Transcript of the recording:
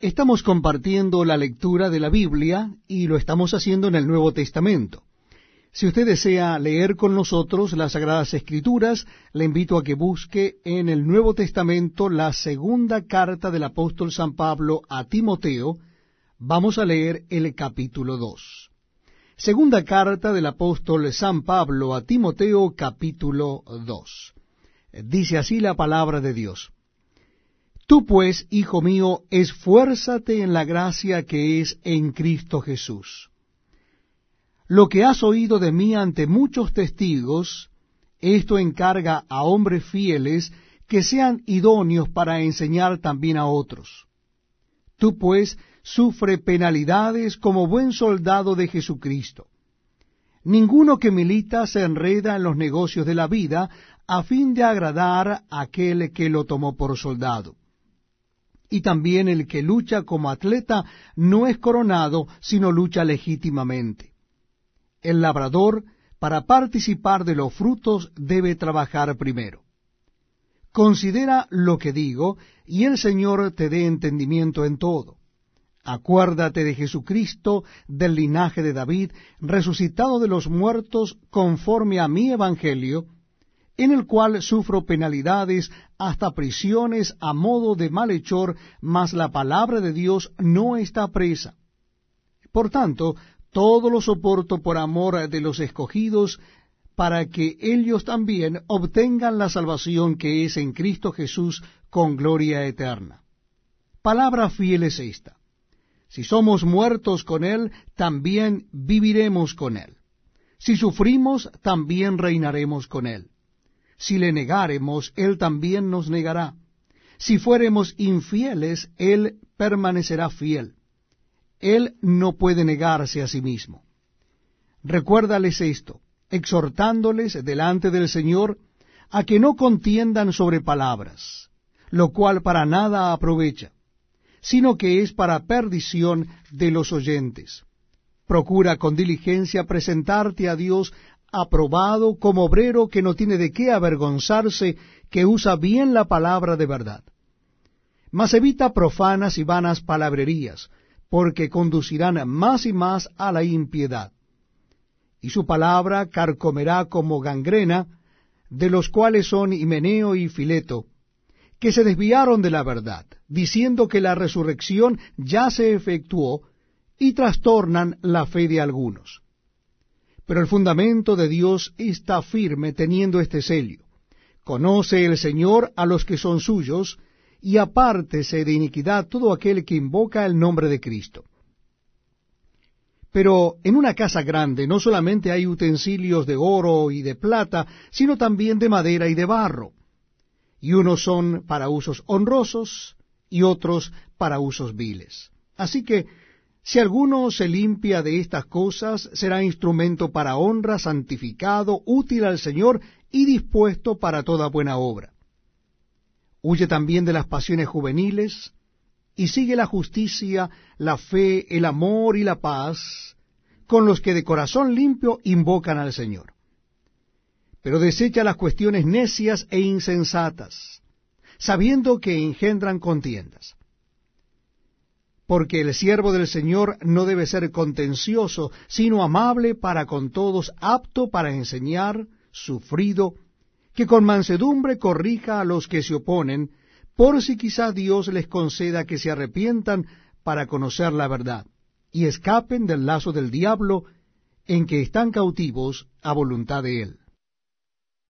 Estamos compartiendo la lectura de la Biblia y lo estamos haciendo en el Nuevo Testamento. Si usted desea leer con nosotros las Sagradas Escrituras, le invito a que busque en el Nuevo Testamento la segunda carta del apóstol San Pablo a Timoteo. Vamos a leer el capítulo 2. Segunda carta del apóstol San Pablo a Timoteo capítulo 2. Dice así la palabra de Dios. Tú pues, hijo mío, esfuérzate en la gracia que es en Cristo Jesús. Lo que has oído de mí ante muchos testigos, esto encarga a hombres fieles que sean idóneos para enseñar también a otros. Tú pues sufre penalidades como buen soldado de Jesucristo. Ninguno que milita se enreda en los negocios de la vida a fin de agradar a aquel que lo tomó por soldado y también el que lucha como atleta no es coronado, sino lucha legítimamente. El labrador, para participar de los frutos, debe trabajar primero. Considera lo que digo, y el Señor te dé entendimiento en todo. Acuérdate de Jesucristo, del linaje de David, resucitado de los muertos conforme a mi evangelio, en el cual sufro penalidades hasta prisiones a modo de malhechor, mas la palabra de Dios no está presa. Por tanto, todo lo soporto por amor de los escogidos, para que ellos también obtengan la salvación que es en Cristo Jesús con gloria eterna. Palabra fiel es esta. Si somos muertos con Él, también viviremos con Él. Si sufrimos, también reinaremos con Él si le negáremos, Él también nos negará. Si fuéremos infieles, Él permanecerá fiel. Él no puede negarse a sí mismo. Recuérdales esto, exhortándoles delante del Señor a que no contiendan sobre palabras, lo cual para nada aprovecha, sino que es para perdición de los oyentes. Procura con diligencia presentarte a Dios aprobado como obrero que no tiene de qué avergonzarse, que usa bien la palabra de verdad. Mas evita profanas y vanas palabrerías, porque conducirán más y más a la impiedad. Y su palabra carcomerá como gangrena, de los cuales son Himeneo y Fileto, que se desviaron de la verdad, diciendo que la resurrección ya se efectuó, y trastornan la fe de algunos pero el fundamento de Dios está firme teniendo este sello. Conoce el Señor a los que son suyos, y apártese de iniquidad todo aquel que invoca el nombre de Cristo. Pero en una casa grande no solamente hay utensilios de oro y de plata, sino también de madera y de barro, y unos son para usos honrosos y otros para usos viles. Así que si alguno se limpia de estas cosas, será instrumento para honra, santificado, útil al Señor y dispuesto para toda buena obra. Huye también de las pasiones juveniles, y sigue la justicia, la fe, el amor y la paz, con los que de corazón limpio invocan al Señor. Pero desecha las cuestiones necias e insensatas, sabiendo que engendran contiendas porque el siervo del Señor no debe ser contencioso, sino amable para con todos, apto para enseñar, sufrido, que con mansedumbre corrija a los que se oponen, por si quizá Dios les conceda que se arrepientan para conocer la verdad, y escapen del lazo del diablo en que están cautivos a voluntad de él.